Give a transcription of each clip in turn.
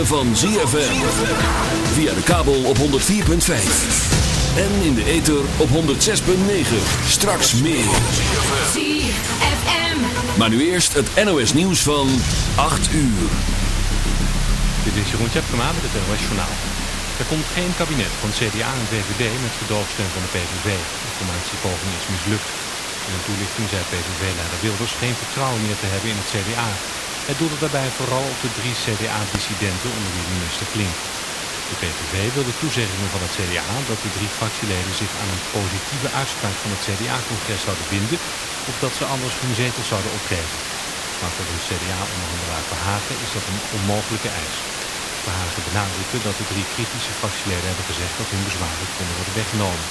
ritme van ZFM. Via de kabel op 104.5. En in de ether op 106.9. Straks meer. ZFM. Maar nu eerst het NOS nieuws van 8 uur. Dit is Jeroen Tjepkema met het NOS Journaal. Er komt geen kabinet van CDA en VVD met gedoogsteun van de PVV. De formatiepoging is mislukt. In een toelichting zei PVV-leider Wilders geen vertrouwen meer te hebben in het CDA. Hij doelde daarbij vooral op de drie CDA-dissidenten onder wie minister Klink. De PVV wil de toezeggingen van het CDA dat de drie fractieleden zich aan een positieve uitspraak van het CDA-congres zouden binden of dat ze anders hun zetels zouden opgeven. Maar voor de CDA-onderhandelaar Verhagen is dat een onmogelijke eis. Verhagen benadrukte dat de drie kritische fractieleden hebben gezegd dat hun bezwaren konden worden weggenomen.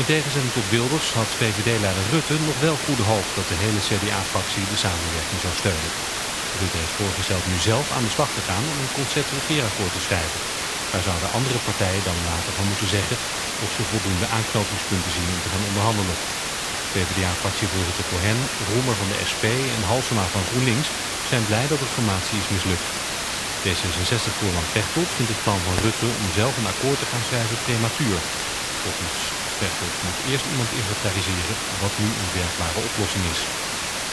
In tegenstelling tot Wilders had VVD-leider Rutte nog wel goede hoop dat de hele CDA-fractie de samenwerking zou steunen. Rutte heeft voorgesteld nu zelf aan de slag te gaan om een concept regeerakkoord te schrijven. Daar zouden andere partijen dan later van moeten zeggen of ze voldoende aanknopingspunten zien om te gaan onderhandelen. PvdA-fractievoorzitter Cohen, Roemer van de SP en Halsema van GroenLinks zijn blij dat de formatie is mislukt. D66-voorman Pechtold vindt het plan van Rutte om zelf een akkoord te gaan schrijven prematuur. Volgens Pechtold moet eerst iemand inventariseren wat nu een werkbare oplossing is.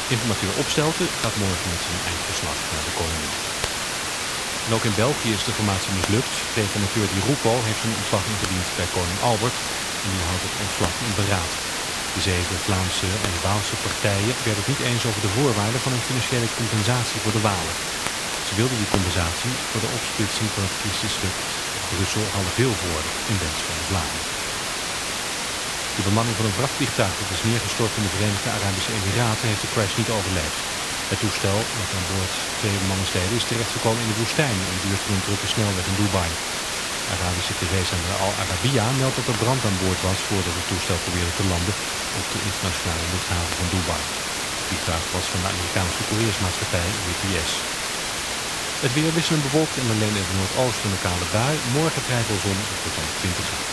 Informateur Opstelten gaat morgen met zijn eindverslag naar de koningin. En ook in België is de formatie mislukt. Reformateur Di Rupo heeft zijn ontslag ingediend bij koning Albert en die houdt het ontslag in beraad. De zeven Vlaamse en Waalse partijen werden het niet eens over de voorwaarden van een financiële compensatie voor de Walen. Ze wilden die compensatie voor de opsplitsing van het kiesdistrict Brussel-Halle-Vilvoorde in wens van de Vlamingen. De bemanning van een vrachtvliegtuig dat is neergestort in de Verenigde Arabische Emiraten heeft de crash niet overleefd. Het toestel, met aan boord twee bemanningsleden, is terechtgekomen in de woestijn in de buurt van een drukke snelweg in Dubai. Arabische tv-zender Al Arabiya meldt dat er brand aan boord was voordat het toestel probeerde te landen op de internationale luchthaven van Dubai. Het vliegtuig was van de Amerikaanse couriersmaatschappij UPS. Het weer wisselend bewolkt en alleen in het noordoosten een kale bui. Morgen vrij veel zon, wordt dan 20 graden.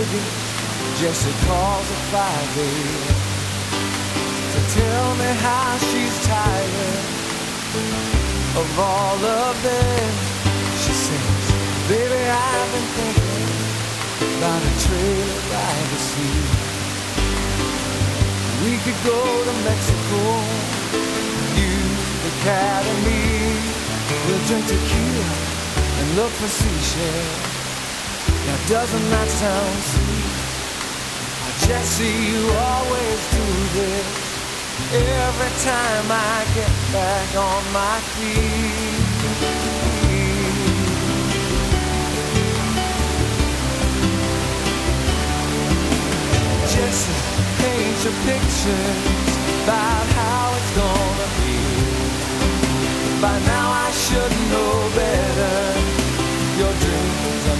Vegas, Jesse calls at 5 a.m. to tell me how she's tired of all of them. She says, baby, I've been thinking about a trailer by the sea. We could go to Mexico, you, the cat, and me. We'll drink tequila and look for seashells. Now doesn't that sound sweet? Oh, Jesse, you always do this. Every time I get back on my feet. Jesse, paint your pictures About how it's gonna be. By now I should know better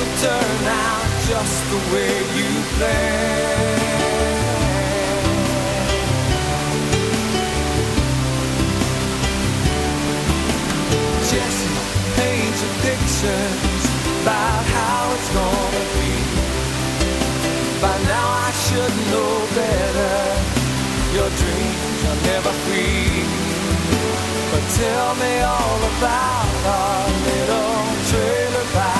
will turn out just the way you planned. Jesse, paint your pictures about how it's gonna be. By now I should know better. Your dreams are never free. But tell me all about our little trailer sea.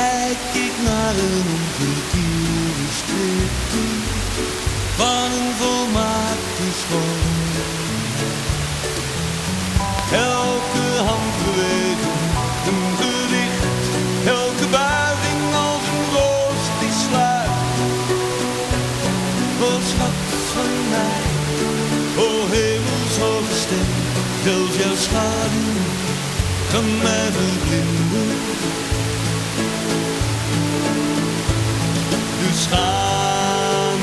kijk ik naar een onverdiende striptease van een volmaakte schoon. Elke hand beweegt een gewicht, elke buiging als een roos die sluit. O schat van mij, o hemelshoge stem, zelfs jouw schade? kan mij verblinden. gaan.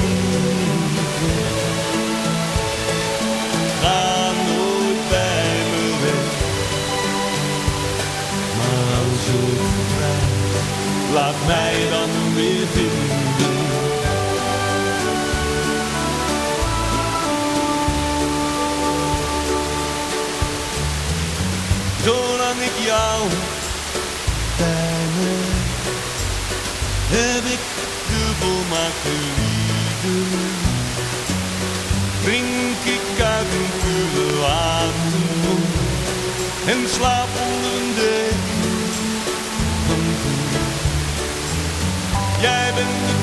Ga nooit bij me weg. Maar als je laat mij dan maar geliefden. Drink ik uit een pure waterbron en slaap onder een dek. Jij bent de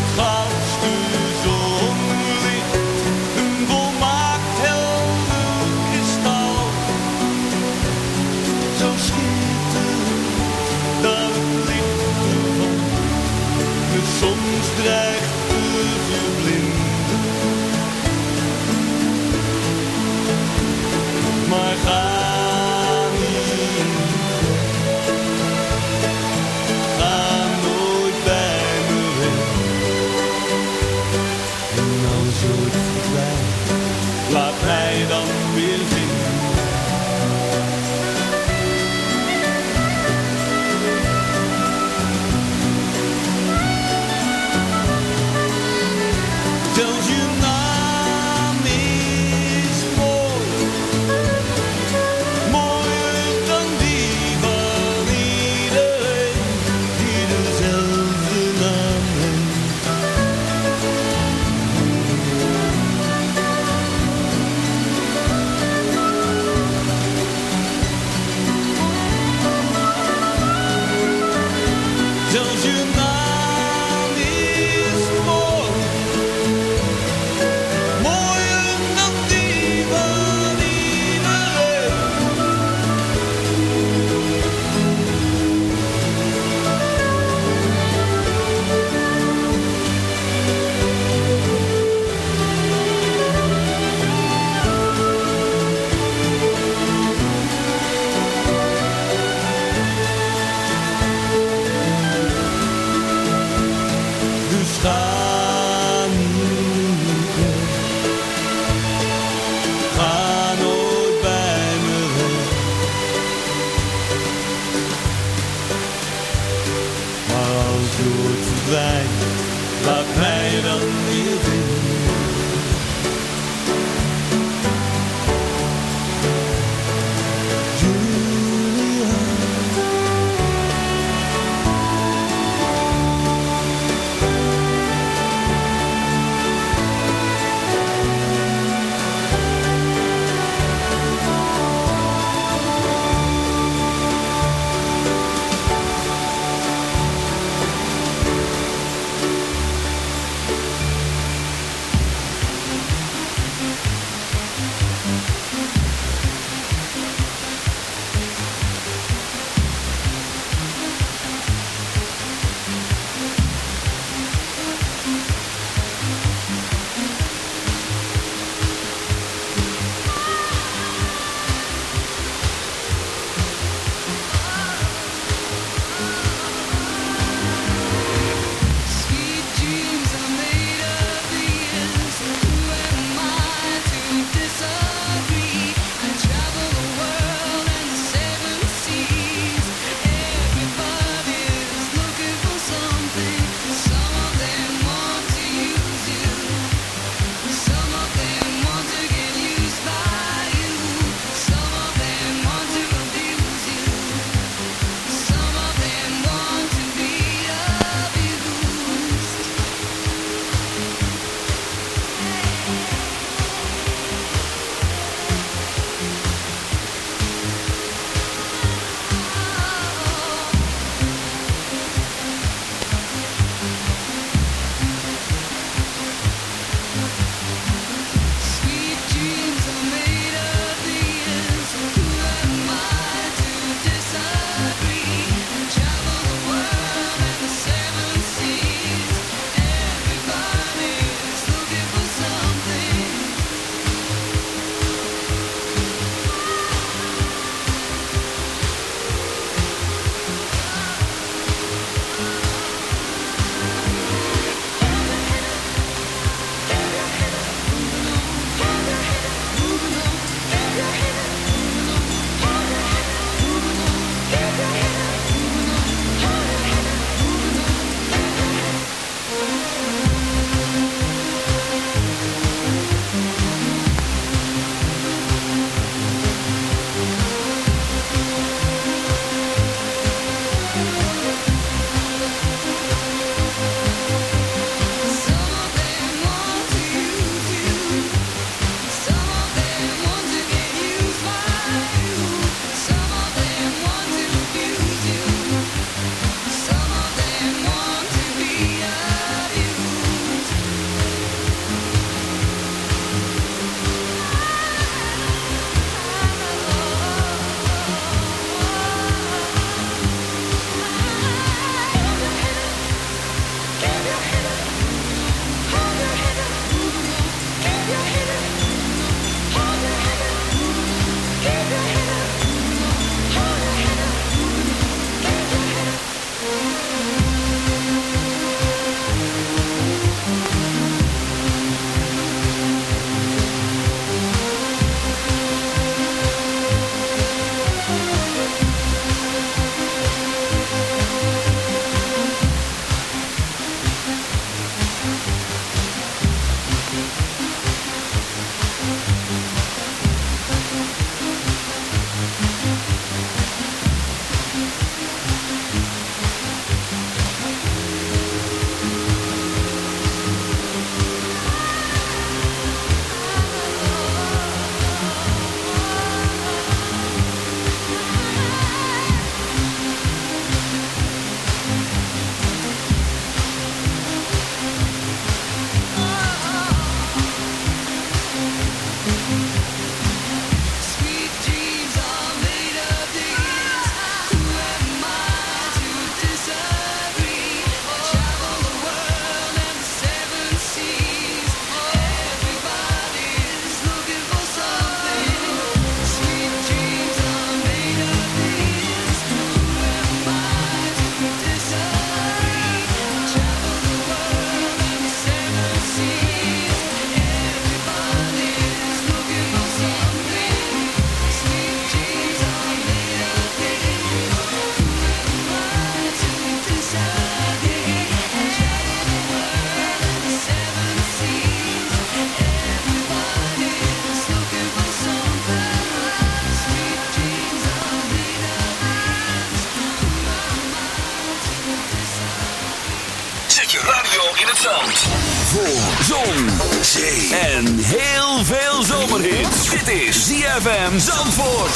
ZFM Zandvoort.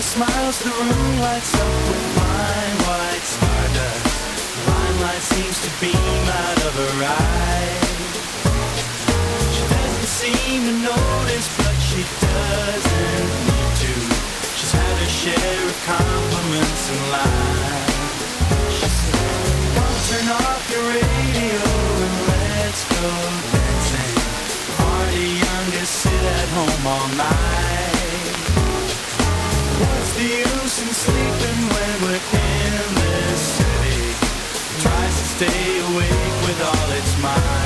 Smiles, the room lights up with fine white stardust. Limelight seems to beam out of her eyes. Seem to notice, but she doesn't need to. She's had her share of compliments. She said, "Don't turn off your radio and let's go dancing." Party younger, sit at home all night. What's the use in sleeping when we're in this city? Tries to stay awake with all its might.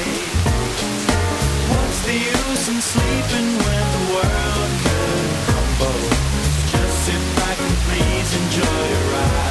The use in sleeping when the world could crumble? Just sit back and please enjoy your ride.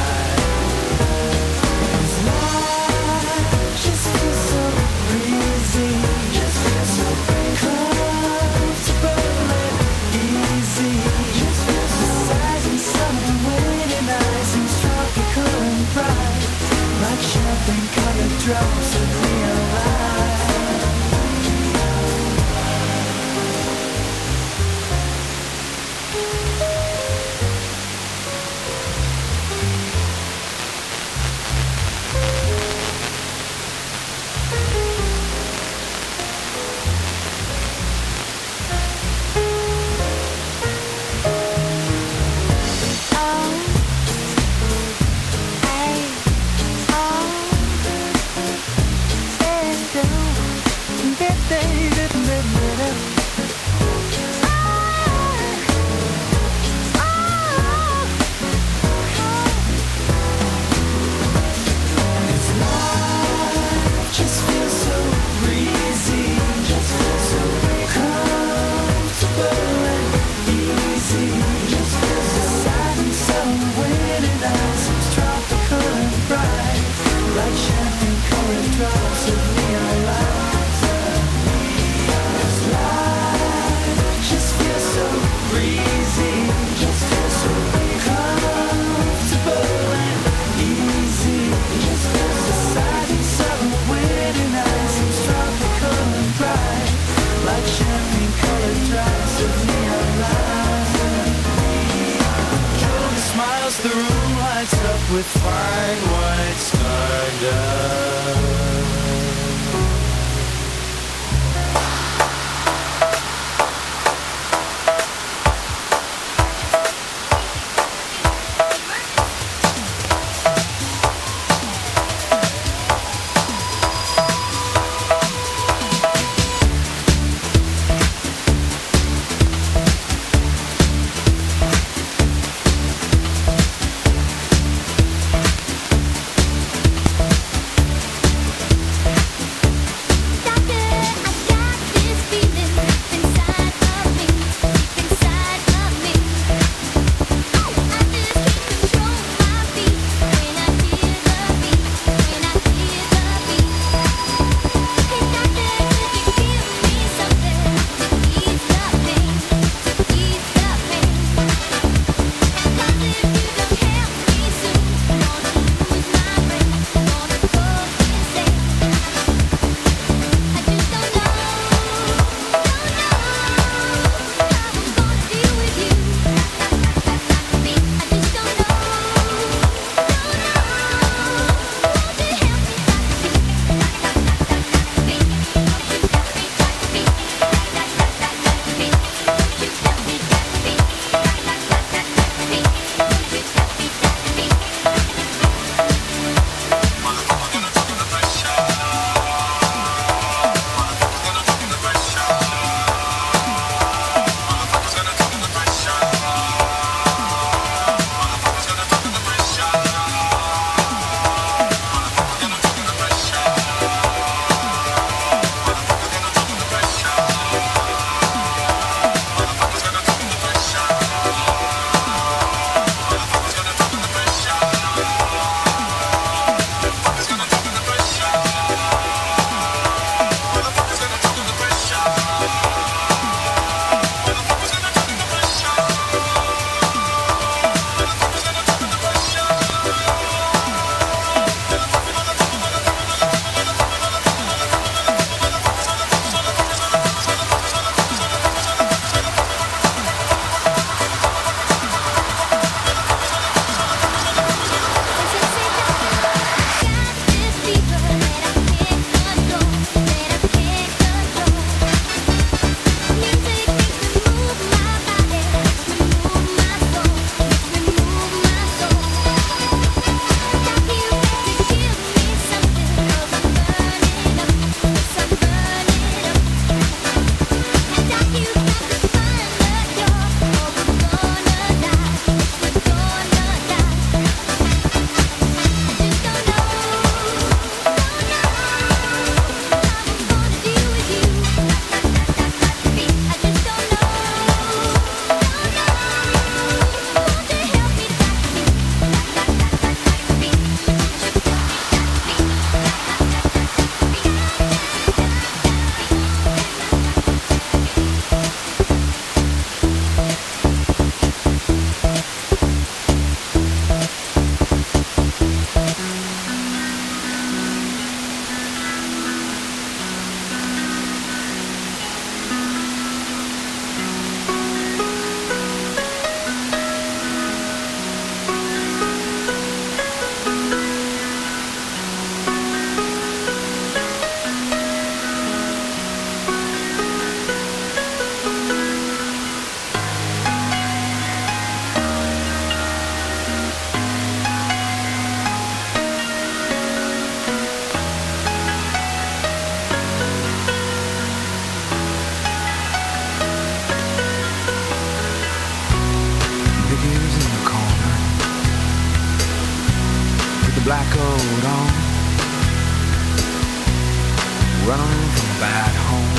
Running from bad home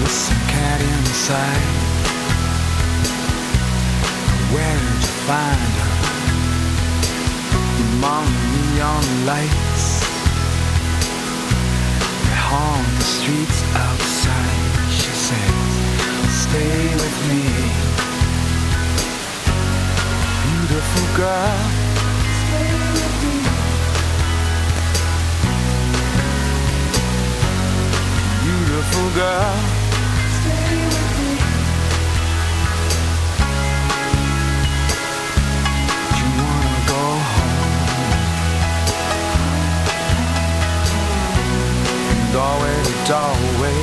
with some cat inside. Where did you find her? Among neon lights, they haunt the streets outside. She says, "Stay with me, beautiful girl." Beautiful girl. Do you wanna go home? Doorway to doorway,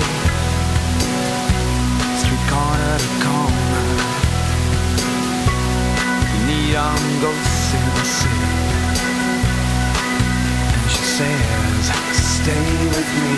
street corner to corner, neon ghosts in the city. And she says, Stay with me.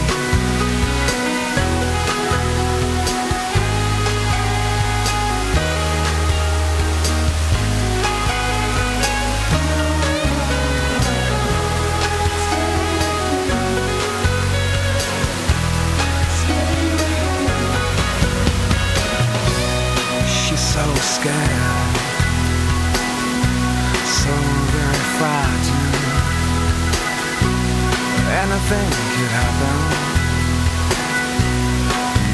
Anything could happen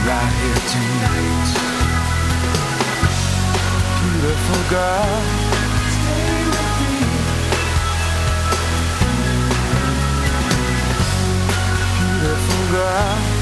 right here tonight. Beautiful girl. Beautiful girl.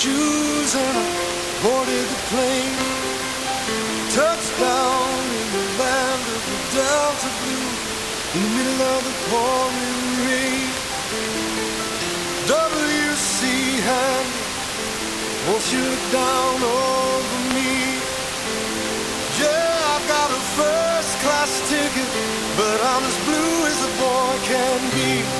Shoes and I boarded the plane. Touchdown in the land of the Delta Blue, in the middle of the pouring rain. W.C. Handy, won't you look down over me? Yeah, I got a first class ticket, but I'm as blue as a boy can be.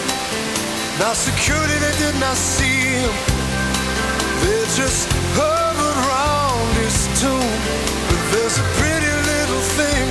Now security they did not see him, they just hovered round his tomb. But there's a pretty little thing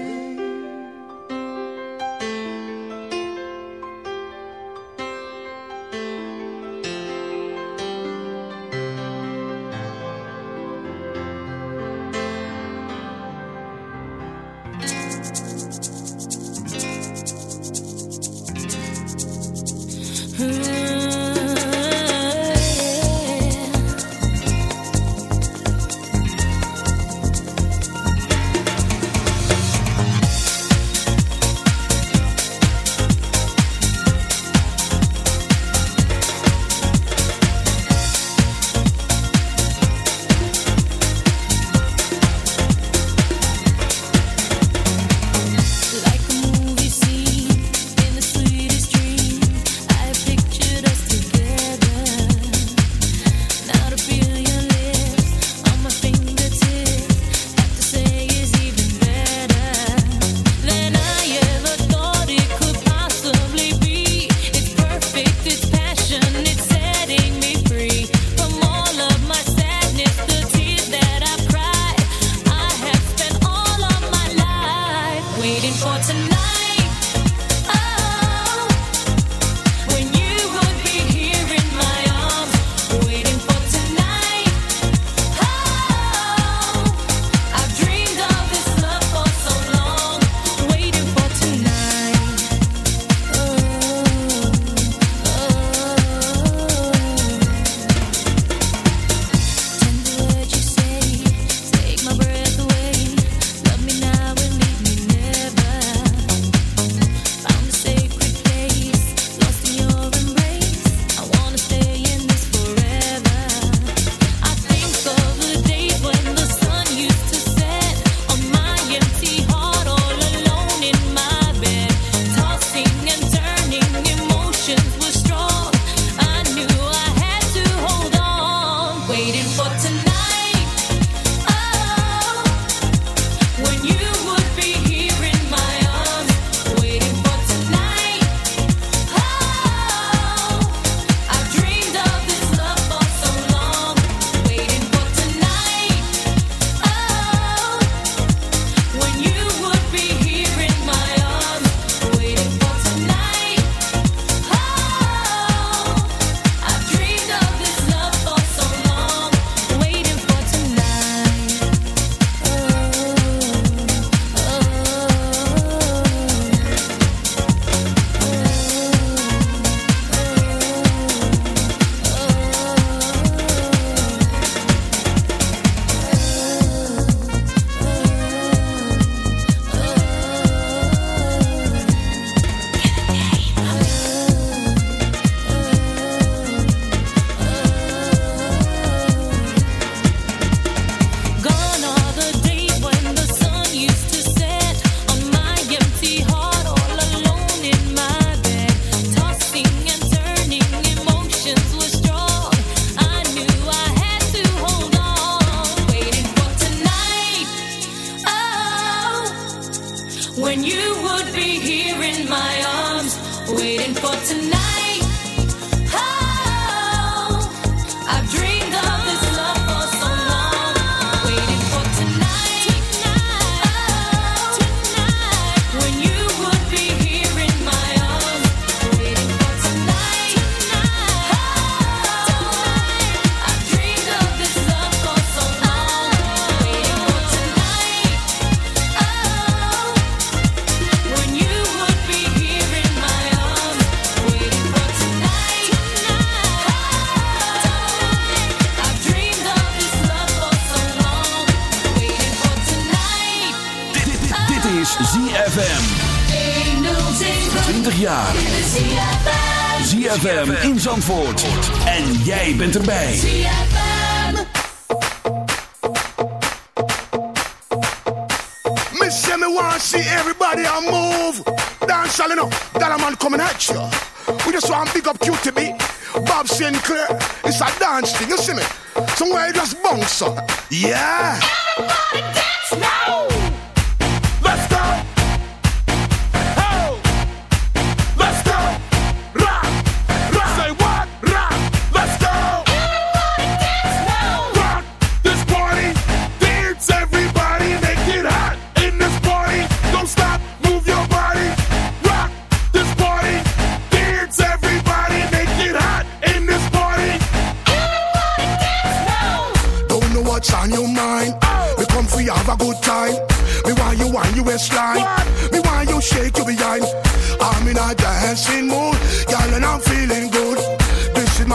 Somewhere just bounce up. Yeah. Everybody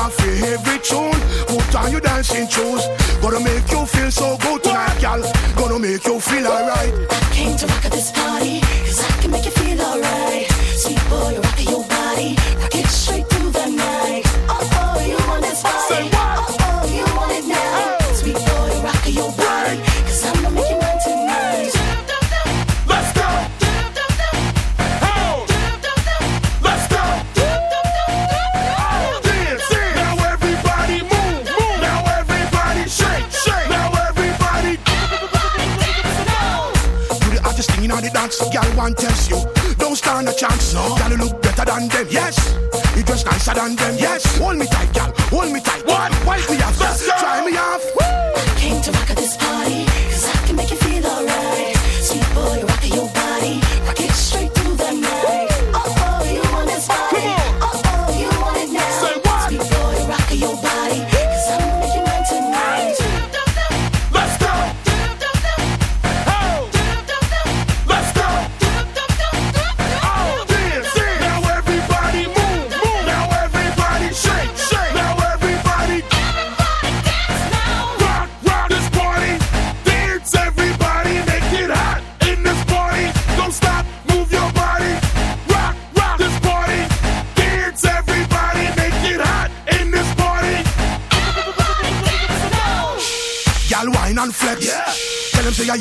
off for every tune. Put time you dancing shoes. Gonna make you feel so good tonight, girl. Gonna make you feel alright. Came to rock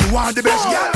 you want the best, girl.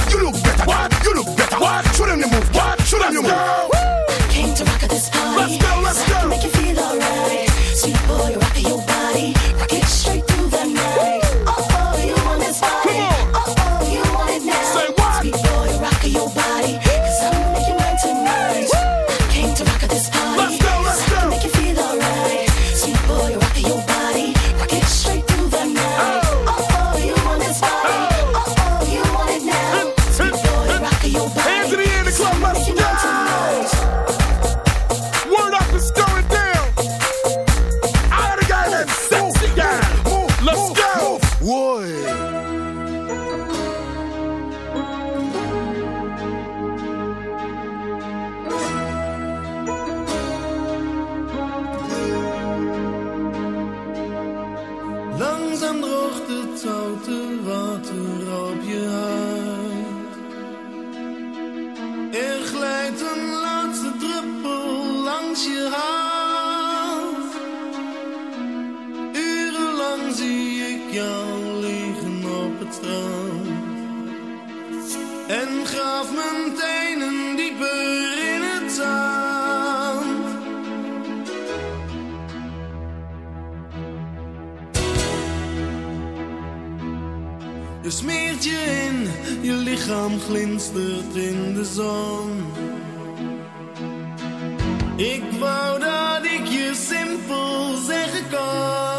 Je smeert je in, je lichaam glinstert in de zon. Ik wou dat ik je simpel zeggen kan.